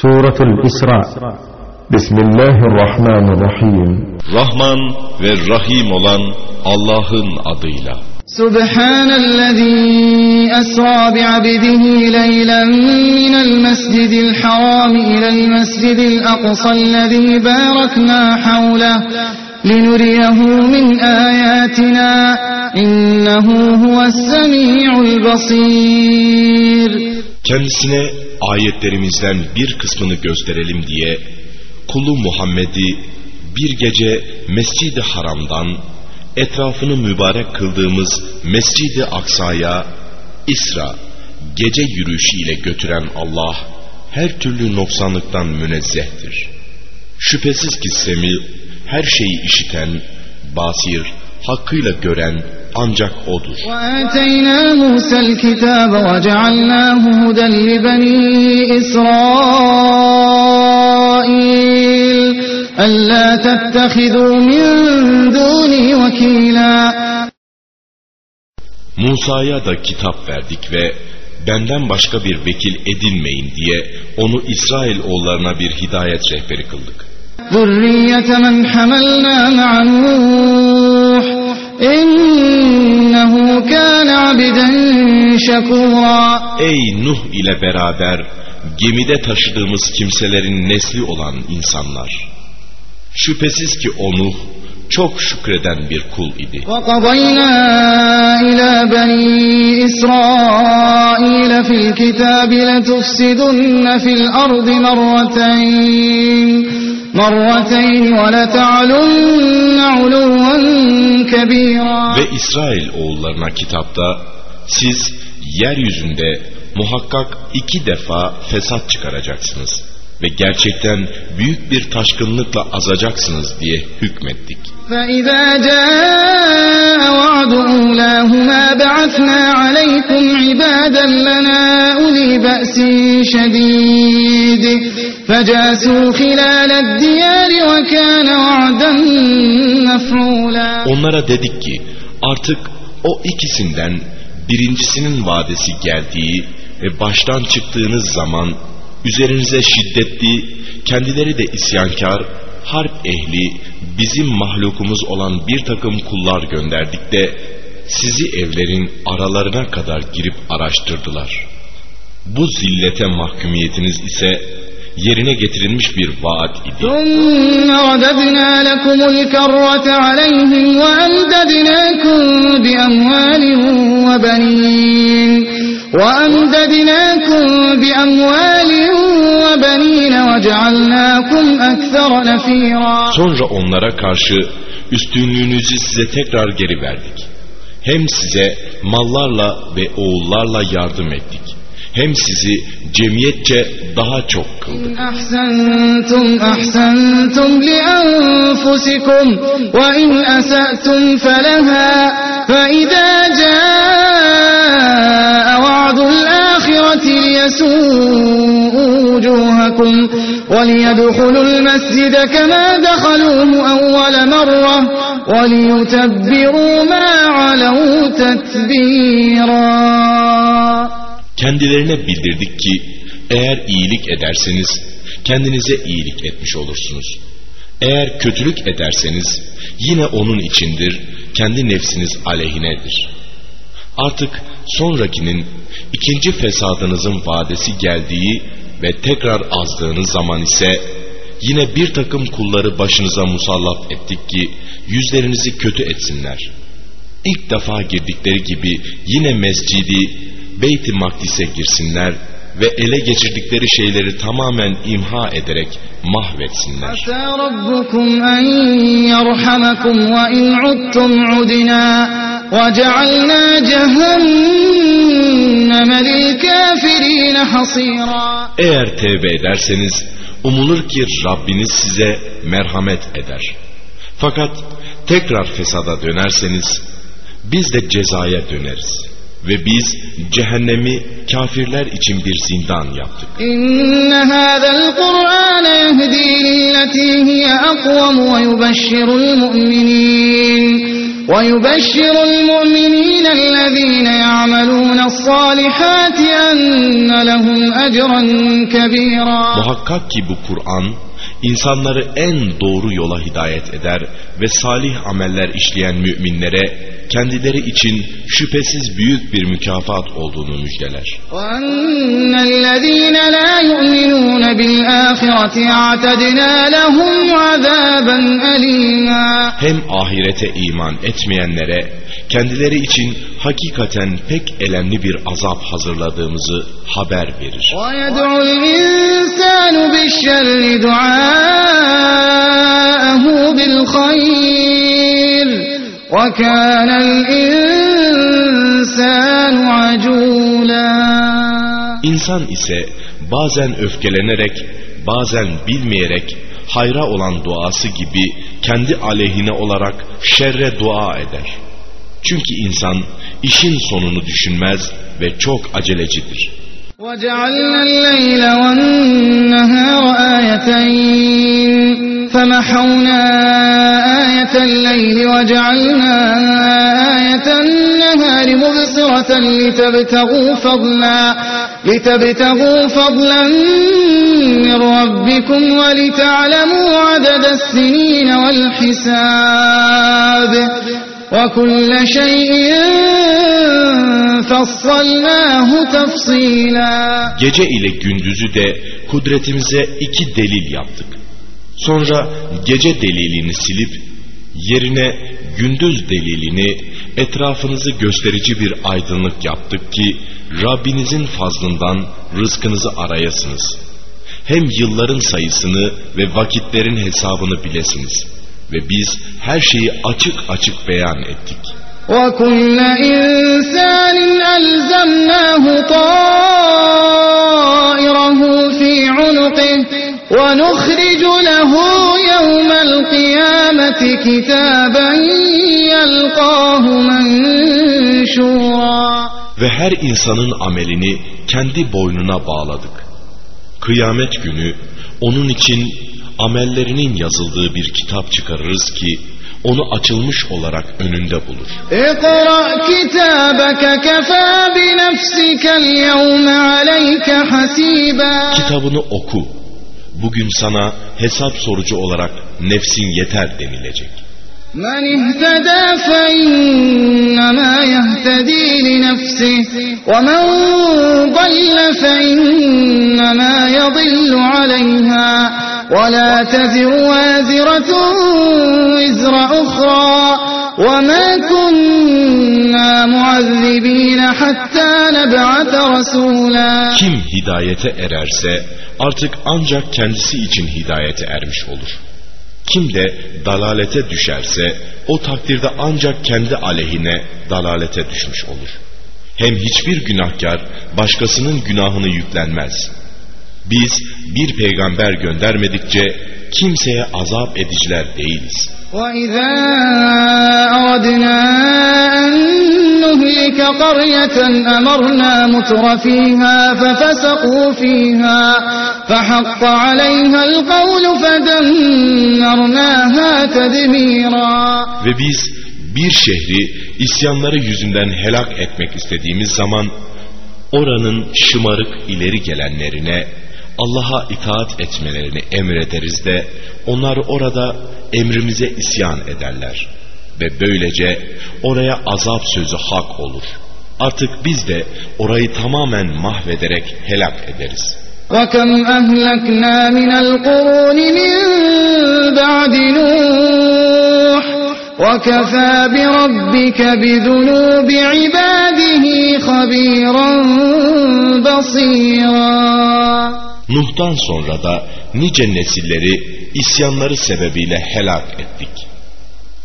سورة الإسراء. بسم الله الرحمن الرحيم. رحمن والرحيم olan Allah'ın adıyla. سبحان الذي أسرى بعبده ليلا من المسجد الحرام إلى المسجد الأقصى الذي باركنا حوله لنريه من آياتنا إنه هو السميع البصير Kendisine ayetlerimizden bir kısmını gösterelim diye kulu Muhammed'i bir gece Mescid-i Haram'dan etrafını mübarek kıldığımız Mescid-i Aksa'ya İsra gece yürüyüşüyle götüren Allah her türlü noksanlıktan münezzehtir. Şüphesiz ki Semi her şeyi işiten, basir, hakkıyla gören ancak O'dur. وآتينا موسى الكتاب وجعلناه هدى لبني إسرائيل ألا تتخذوا من دوني وكيلا Musa'ya da kitap verdik ve benden başka bir vekil edinmeyin diye onu İsrail oğullarına bir hidayet rehberi kıldık. ذرية من حملنا مع نوح إنه كان عبدا شكورا Ey Nuh ile beraber gemide taşıdığımız kimselerin nesli olan insanlar. Şüphesiz ki o Nuh çok şükreden bir kul idi. وقضينا إلى بني إسرائيل في الكتاب لتفسدن في الأرض مرتين مرتين ولتعلن علوا كبيرا Ve İsrail oğullarına kitapta siz yeryüzünde muhakkak iki defa fesat çıkaracaksınız ve gerçekten büyük bir taşkınlıkla azacaksınız diye hükmettik. فإذا جاء وعد أولاهما بعثنا عليكم عبادا لنا أولي بأس شديد فجاسوا خلال الديار وكان وعدا مفعولا Onlara dedik ki artık o ikisinden birincisinin vadesi geldiği ve baştan çıktığınız zaman üzerinize şiddetli, kendileri de isyankar, harp ehli, bizim mahlukumuz olan bir takım kullar gönderdik de sizi evlerin aralarına kadar girip araştırdılar. Bu zillete mahkumiyetiniz ise yerine getirilmiş bir vaat idi. ثم رددنا لكم الكرة عليهم وأمددناكم بأموال Sonra onlara karşı üstünlüğünüzü size tekrar geri verdik. Hem size mallarla ve oğullarla yardım ettik. Hem sizi cemiyetçe daha çok kıldık. Ahsentum ahsentum li anfusikum ve in asatum feleha fe idâ الآخرة ليسوءوا وجوهكم وليدخلوا المسجد كما دخلوه أول مرة وليتبروا ما علوا تتبيرا Kendilerine bildirdik ki eğer iyilik ederseniz kendinize iyilik etmiş olursunuz. Eğer kötülük ederseniz yine onun içindir, kendi nefsiniz aleyhinedir. Artık sonrakinin ikinci fesadınızın vadesi geldiği ve tekrar azdığınız zaman ise yine bir takım kulları başınıza musallat ettik ki yüzlerinizi kötü etsinler. İlk defa girdikleri gibi yine mescidi Beyt-i Makdis'e girsinler ve ele geçirdikleri şeyleri tamamen imha ederek mahvetsinler. عسى ربكم أن يرحمكم وإن عدتم عدنا وجعلنا جهنم للكافرين حصيرا Eğer tevbe ederseniz umulur ki Rabbiniz size merhamet eder. Fakat tekrar fesada dönerseniz biz de cezaya döneriz. Ve biz cehennemi kafirler için bir zindan yaptık. إن هذا القرآن يهدي للتي هي أقوم ويبشر المؤمنين ويبشر المؤمنين الذين يعملون الصالحات أن لهم أجرا كبيرا Muhakkak ki bu Kur'an insanları en doğru yola hidayet eder ve salih ameller işleyen müminlere kendileri için şüphesiz büyük bir mükafat olduğunu müjdeler. وأن الذين لا يؤمنون بالآخرة أعتدنا لهم عذابا أليما Hem ahirete iman etmeyenlere kendileri için hakikaten pek elemli bir azap hazırladığımızı haber verir. ويدعو وكان الإنسان عجولا İnsan ise bazen öfkelenerek, bazen bilmeyerek hayra olan duası gibi kendi aleyhine olarak şerre dua eder. Çünkü insan işin sonunu düşünmez ve çok acelecidir. وجعلنا الليل والنهار آيتين فمحونا آية الليل وجعلنا آية النهار مبصرة لتبتغوا فضلا لتبتغوا فضلا من ربكم ولتعلموا عدد السنين والحساب وكل شيء فصلناه تفصيلا Gece ile gündüzü de kudretimize iki delil yaptık. Sonra gece delilini silip yerine gündüz delilini etrafınızı gösterici bir aydınlık yaptık ki Rabbinizin fazlından rızkınızı arayasınız. Hem yılların sayısını ve vakitlerin hesabını bilesiniz. Ve biz her şeyi açık açık beyan ettik. وكل إنسان ألزمناه طائره في عنقه ونخرج ve her insanın amelini kendi boynuna bağladık. Kıyamet günü onun için amellerinin yazıldığı bir kitap çıkarırız ki onu açılmış olarak önünde bulur. Kitabını oku Bugün sana hesap sorucu olarak nefsin yeter denilecek. من اهتدى فإنما يهتدي لنفسه ومن ضل فإنما يضل عليها ولا تزر وازرة وزر أخرى وما كنا معذبين حتى نبعث رسولا Kim hidayete ererse artık ancak kendisi için hidayete ermiş olur. Kim de dalalete düşerse o takdirde ancak kendi aleyhine dalalete düşmüş olur. Hem hiçbir günahkar başkasının günahını yüklenmez. Biz bir peygamber göndermedikçe kimseye azap ediciler değiliz. وإذا أردنا أن نهلك قرية أمرنا متر فيها ففسقوا فيها فحق عليها القول فدمرناها تدميرا Ve biz bir şehri isyanları yüzünden helak etmek istediğimiz zaman oranın şımarık ileri gelenlerine Allah'a itaat etmelerini emrederiz de onlar orada emrimize isyan ederler. Ve böylece oraya azap sözü hak olur. Artık biz de orayı tamamen mahvederek helak ederiz. وكم أهلكنا من القرون من بعد نوح وكفى بربك بذنوب عباده خبيرا بصيرا Nuh'tan sonra da nice nesilleri isyanları sebebiyle helak ettik.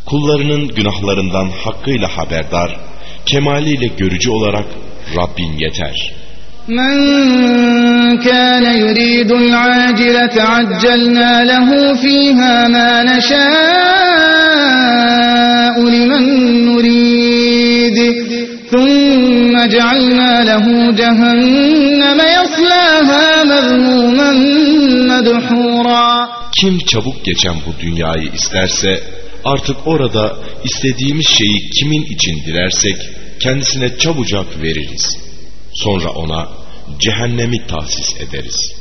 Kullarının günahlarından hakkıyla haberdar, kemaliyle görücü olarak Rabbin yeter. من كان يريد العاجلة عجلنا له فيها ما نشاء لمن نريد ثم جعلنا له جهنم يصلاها مذموما مدحورا Kim çabuk geçen bu dünyayı isterse Artık orada istediğimiz şeyi kimin için dilersek kendisine çabucak veririz. Sonra ona cehennemi tahsis ederiz.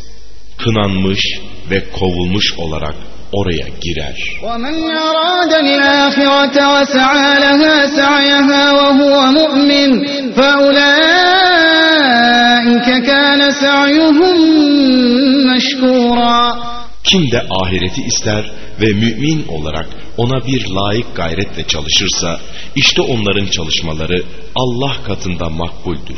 Kınanmış ve kovulmuş olarak oraya girer. ومن أراد الآخرة وسعى لها سعيها وهو مؤمن فأولئك كان سعيهم مشكورا kim de ahireti ister ve mümin olarak ona bir layık gayretle çalışırsa, işte onların çalışmaları Allah katında makbuldür.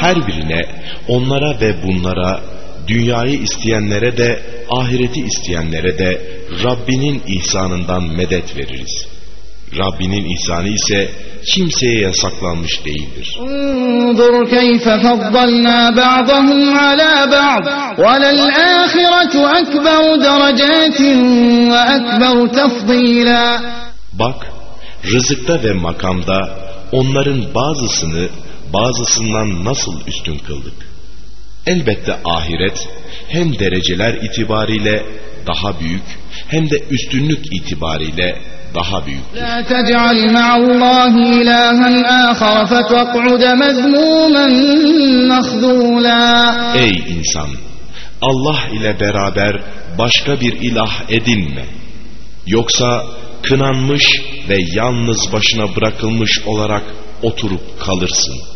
Her birine, onlara ve bunlara dünyayı isteyenlere de ahireti isteyenlere de Rabbinin ihsanından medet veririz. Rabbinin ihsanı ise kimseye yasaklanmış değildir. Bak, rızıkta ve makamda onların bazısını bazısından nasıl üstün kıldık. Elbette ahiret hem dereceler itibariyle daha büyük hem de üstünlük itibariyle daha büyüktür. La tec'al ma'allahi ilahen ahar fetek'ude mezmumen mahzula. Ey insan! Allah ile beraber başka bir ilah edinme. Yoksa kınanmış ve yalnız başına bırakılmış olarak oturup kalırsın.''